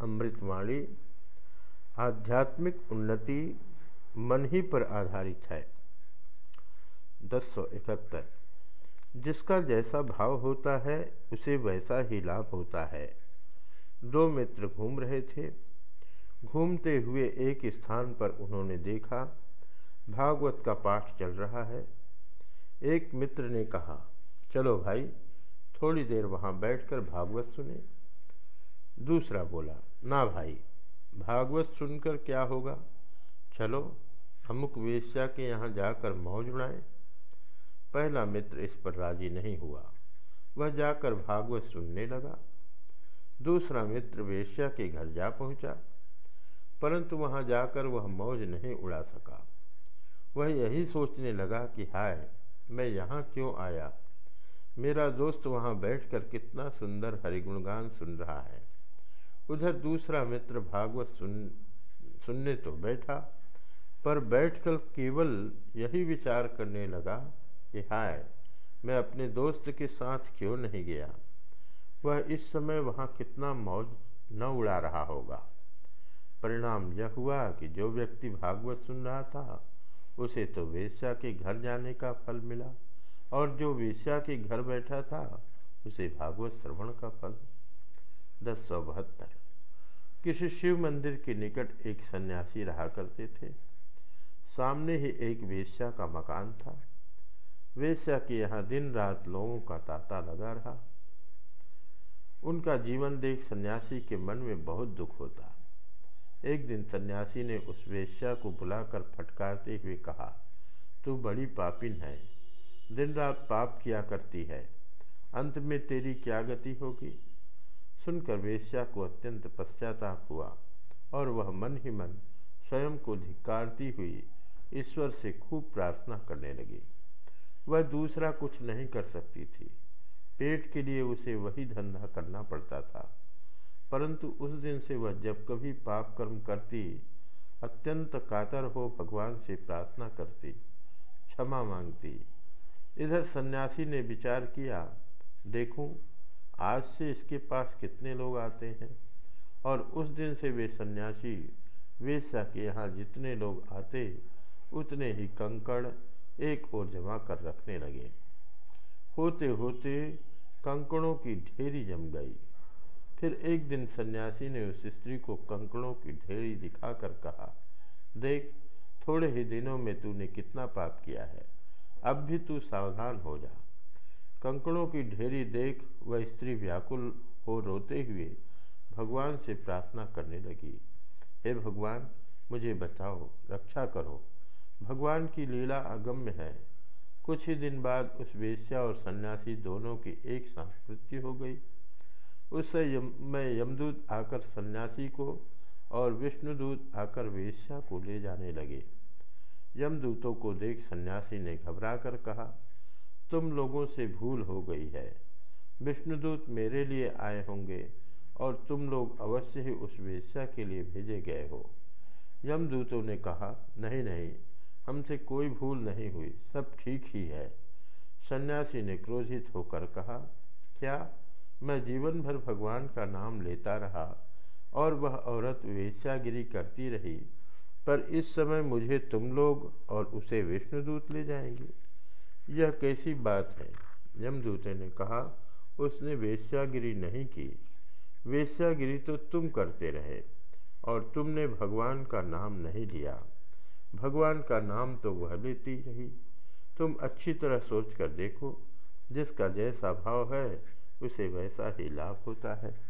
अमृतवाणी, आध्यात्मिक उन्नति मन ही पर आधारित है। दस सौ इकहत्तर। जिसका जैसा भाव होता है, उसे वैसा ही लाभ होता है। दो मित्र घूम रहे थे। घूमते हुए एक स्थान पर उन्होंने देखा, भागवत का पाठ चल रहा है। एक मित्र ने कहा, चलो भाई, थोड़ी देर वहाँ बैठकर भागवत सुने। दूसरा बोला, ना भाई, भागवत सुनकर क्या होगा? चलो, अमुक वेश्या के यहाँ जाकर मौज उड़ाएँ। पहला मित्र इस पर राज़ी नहीं हुआ। वह जाकर भागवत सुनने लगा। दूसरा मित्र वेश्या के घर जा पहुँचा, परंतु वहाँ जाकर वह मौज नहीं उड़ा सका। वह यही सोचने लगा कि, हाय, मैं यहाँ क्यों आया? मेरा दोस्त वहाँ बैठकर कितना सुंदर हरिगुणगान सुन रहा है। उधर दूसरा मित्र भागवत सुन, सुनने तो बैठा, पर बैठकर केवल यही विचार करने लगा कि हाय, मैं अपने दोस्त के साथ क्यों नहीं गया? वह इस समय वहाँ कितना मौज न उड़ा रहा होगा। परिणाम यह हुआ कि जो व्यक्ति भागवत सुन रहा था, उसे तो वेश्या के घर जाने का फल मिला, और जो वेश्या के घर बैठा था, उसे भागवत श्रवण का फल दस सौ बहत्तर। किसी शिव मंदिर के निकट एक सन्यासी रहा करते थे। सामने ही एक वेश्या का मकान था। वेश्या के यहाँ दिन रात लोगों का तांता लगा रहा। उनका जीवन देख सन्यासी के मन में बहुत दुख होता। एक दिन सन्यासी ने उस वेश्या को बुलाकर फटकारते हुए कहा, तू बड़ी पापिन है। दिन रात पाप किया करती है। अंत में तेरी क्या गति होगी? सुनकर वेश्या को अत्यंत पश्चाताप हुआ और वह मन ही मन स्वयं को धिकारती हुई ईश्वर से खूब प्रार्थना करने लगी। वह दूसरा कुछ नहीं कर सकती थी। पेट के लिए उसे वही धंधा करना पड़ता था। परंतु उस दिन से वह जब कभी पाप कर्म करती, अत्यंत कातर हो भगवान से प्रार्थना करती, क्षमा मांगती। इधर सन्यासी ने विचार किया, देखूँ आज से इसके पास कितने लोग आते हैं? और उस दिन से वे सन्यासी वेश्या के यहाँ जितने लोग आते, उतने ही कंकड़ एक ओर जमा कर रखने लगे। होते होते कंकड़ों की ढेरी जम गई। फिर एक दिन सन्यासी ने उस स्त्री को कंकड़ों की ढेरी दिखाकर कहा, देख, थोड़े ही दिनों में तूने कितना पाप किया है। अब भी तू सावधान हो जा। कंकड़ों की ढेरी देख वह स्त्री व्याकुल हो रोते हुए भगवान से प्रार्थना करने लगी। हे भगवान मुझे बचाओ रक्षा करो। भगवान की लीला अगम्य है। कुछ ही दिन बाद उस वेश्या और सन्यासी दोनों की एक साथ मृत्यु हो गई। उससे यम, में यमदूत आकर सन्यासी को और विष्णुदूत आकर वेश्या को ले जाने लगे। यमदूतों को देख सन्यासी ने घबरा कर कहा तुम लोगों से भूल हो गई है। विष्णुदूत मेरे लिए आए होंगे और तुम लोग अवश्य ही उस वेश्या के लिए भेजे गए हो। यमदूतों ने कहा, नहीं नहीं, हमसे कोई भूल नहीं हुई, सब ठीक ही है। सन्यासी ने क्रोधित होकर कहा, क्या मैं जीवन भर भगवान का नाम लेता रहा और वह औरत वेश्यागिरी करती रही, पर इस समय मुझे तुम लोग और उसे विष्णुदूत ले जाएँगे? यह कैसी बात है? यमदूत ने कहा, उसने वेश्यागिरी नहीं की। वेश्यागिरी तो तुम करते रहे, और तुमने भगवान का नाम नहीं लिया। भगवान का नाम तो वह लेती रही। तुम अच्छी तरह सोच कर देखो, जिसका जैसा भाव है, उसे वैसा ही लाभ होता है।